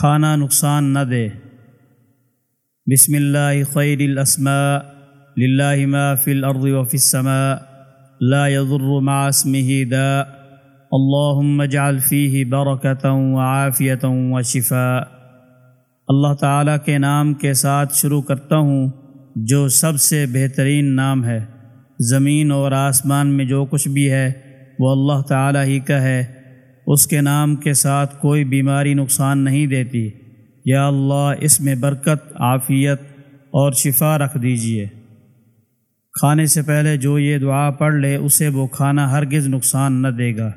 کھانا نقصان نہ دے۔ بسم اللہ خیر الاسماء، للہ ما فی الارض و فی السماء، لا يضر مع اسمه داء اللهم اجعل فيه برکتا وعافیتا وشفاء اللہ تعالیٰ کے نام کے ساتھ شروع کرتا ہوں، جو سب سے بہترین نام ہے۔ زمین اور آسمان میں جو کچھ بھی ہے، وہ اللہ تعالیٰ ہی کا ہے۔ اس کے نام کے ساتھ کوئی بیماری نقصان نہیں دیتی۔ یا اللہ، اس میں برکت، عافیت اور شفا رکھ دیجیے کھانے سے پہلے جو یہ دعا پڑھ لے، اسے وہ کھانا ہرگز نقصان نہ دے گا۔